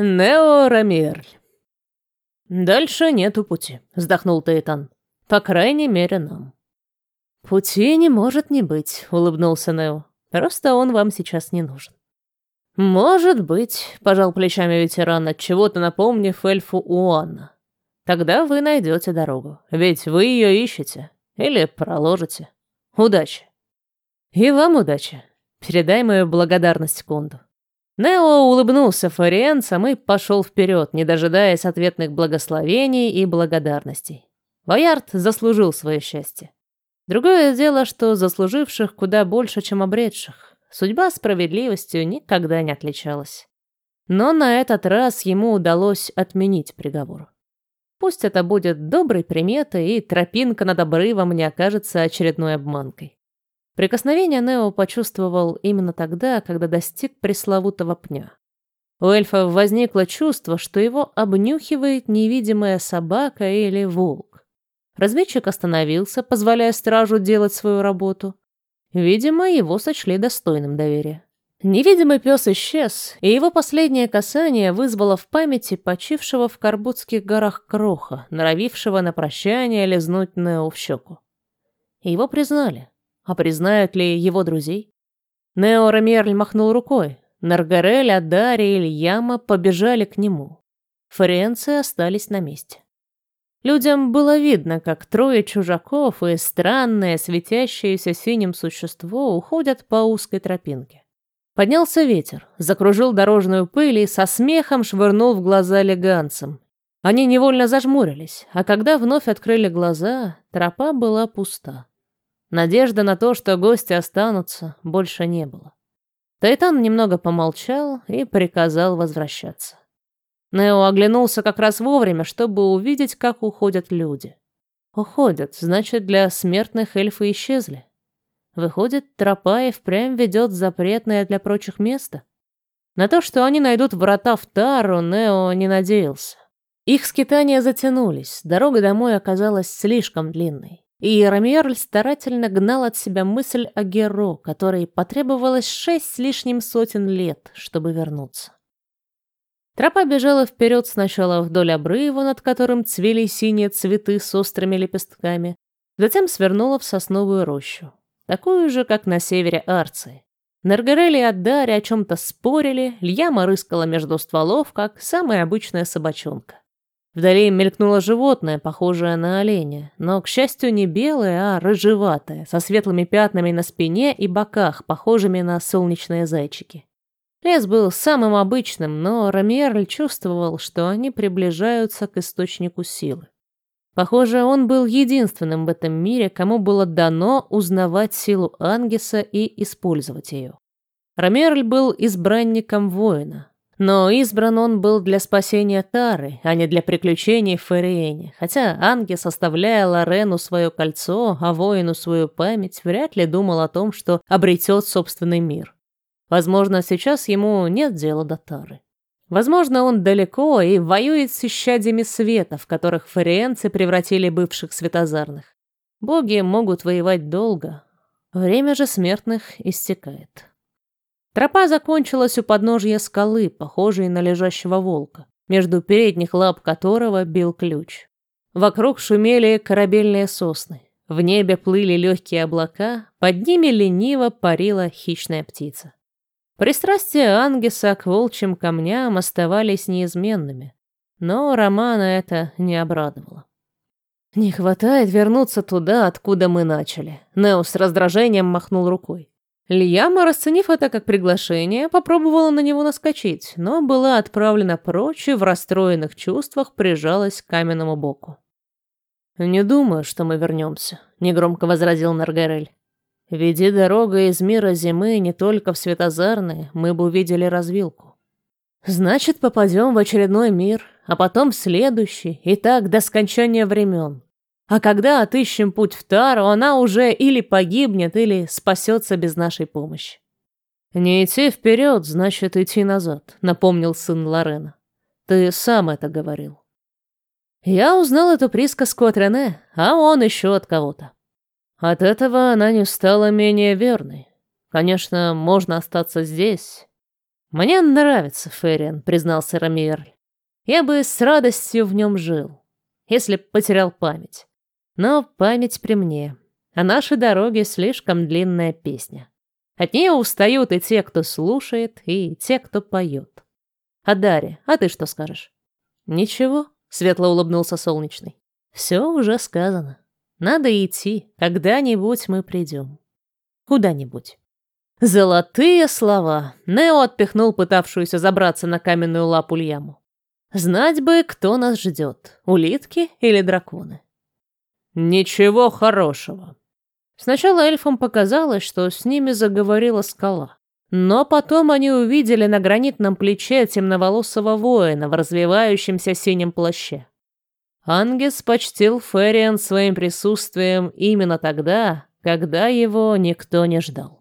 Нео Рамирль. Дальше нету пути, вздохнул Тейтан. По крайней мере, нам. Пути не может не быть, улыбнулся Нео. Просто он вам сейчас не нужен. Может быть, пожал плечами ветеран, от чего-то напомнив эльфу Уанна. Тогда вы найдете дорогу, ведь вы ее ищете или проложите. Удачи. И вам удачи. Передай мою благодарность Кунду. Нео улыбнулся фариенцам и пошел вперед, не дожидаясь ответных благословений и благодарностей. Боярд заслужил свое счастье. Другое дело, что заслуживших куда больше, чем обретших. Судьба справедливостью никогда не отличалась. Но на этот раз ему удалось отменить приговор. Пусть это будет доброй приметой, и тропинка над обрывом не окажется очередной обманкой. Прикосновение Нео почувствовал именно тогда, когда достиг пресловутого пня. У эльфа возникло чувство, что его обнюхивает невидимая собака или волк. Разведчик остановился, позволяя стражу делать свою работу. Видимо, его сочли достойным доверия. Невидимый пес исчез, и его последнее касание вызвало в памяти почившего в Карбутских горах кроха, норовившего на прощание лизнуть Нео в щеку. Его признали. А признают ли его друзей? Нео Рамерль махнул рукой. Наргарель, Адари и Ильяма побежали к нему. Форенцы остались на месте. Людям было видно, как трое чужаков и странное, светящееся синим существо уходят по узкой тропинке. Поднялся ветер, закружил дорожную пыль и со смехом швырнул в глаза леганцам. Они невольно зажмурились, а когда вновь открыли глаза, тропа была пуста. Надежды на то, что гости останутся, больше не было. Тайтан немного помолчал и приказал возвращаться. Нео оглянулся как раз вовремя, чтобы увидеть, как уходят люди. Уходят, значит, для смертных эльфы исчезли. Выходит, тропа и впрямь ведет запретное для прочих место. На то, что они найдут врата в Тару, Нео не надеялся. Их скитания затянулись, дорога домой оказалась слишком длинной. И Рамиерль старательно гнал от себя мысль о Геро, которой потребовалось шесть с лишним сотен лет, чтобы вернуться. Тропа бежала вперед сначала вдоль обрыва, над которым цвели синие цветы с острыми лепестками, затем свернула в сосновую рощу, такую же, как на севере Арции. Наргарель и Аддари о чем-то спорили, Льяма рыскала между стволов, как самая обычная собачонка. Вдали мелькнуло животное, похожее на оленя, но, к счастью, не белое, а рыжеватое, со светлыми пятнами на спине и боках, похожими на солнечные зайчики. Лес был самым обычным, но Рамиерль чувствовал, что они приближаются к источнику силы. Похоже, он был единственным в этом мире, кому было дано узнавать силу Ангеса и использовать ее. Рамерль был избранником воина, но избран он был для спасения Тары, а не для приключений в Фериене. Хотя Ангес, оставляя Лорену свое кольцо, а воину свою память, вряд ли думал о том, что обретет собственный мир. Возможно, сейчас ему нет дела до Тары. Возможно, он далеко и воюет с исчадьями света, в которых фариенцы превратили бывших светозарных. Боги могут воевать долго. Время же смертных истекает. Тропа закончилась у подножья скалы, похожей на лежащего волка, между передних лап которого бил ключ. Вокруг шумели корабельные сосны. В небе плыли легкие облака, под ними лениво парила хищная птица. Пристрастия Ангеса к волчьим камням оставались неизменными, но Романа это не обрадовало. «Не хватает вернуться туда, откуда мы начали», — Нео с раздражением махнул рукой. Льяма, расценив это как приглашение, попробовала на него наскочить, но была отправлена прочь и в расстроенных чувствах прижалась к каменному боку. «Не думаю, что мы вернемся», — негромко возразил Наргарель. «Веди дорога из мира зимы не только в Светозарные, мы бы увидели развилку». «Значит, попадем в очередной мир, а потом в следующий, и так до скончания времен», а когда отыщем путь в Тару, она уже или погибнет, или спасется без нашей помощи. «Не идти вперед, значит идти назад», — напомнил сын Лорена. «Ты сам это говорил». Я узнал эту присказку от Рене, а он еще от кого-то. От этого она не стала менее верной. Конечно, можно остаться здесь. «Мне нравится Ферриан», — признался Рамиерль. «Я бы с радостью в нем жил, если б потерял память. Но память при мне, а наши дороги слишком длинная песня. От нее устают и те, кто слушает, и те, кто поет. А Дарья, а ты что скажешь?» «Ничего», — светло улыбнулся Солнечный. «Все уже сказано. Надо идти, когда-нибудь мы придем. Куда-нибудь». Золотые слова. Нео отпихнул пытавшуюся забраться на каменную лапу Льяму. Знать бы, кто нас ждет, улитки или драконы. Ничего хорошего. Сначала эльфам показалось, что с ними заговорила скала. Но потом они увидели на гранитном плече темноволосого воина в развивающемся синем плаще. Ангес почтил Фериан своим присутствием именно тогда, когда его никто не ждал.